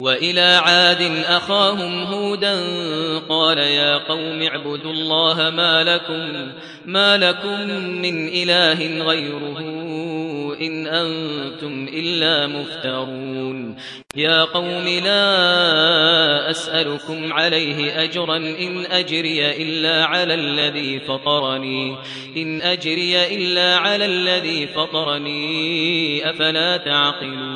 وإلى عاد أخاهم هودا قال يا قوم اعبدوا الله ما لكم ما لكم من إله غيره إن أنتم إلا مفترون. يا قوم لا أسألكم عليه أجرا إن أجري إلا على الذي فطرني إن أجري إلا على الذي فطرني أفلا تعقلون.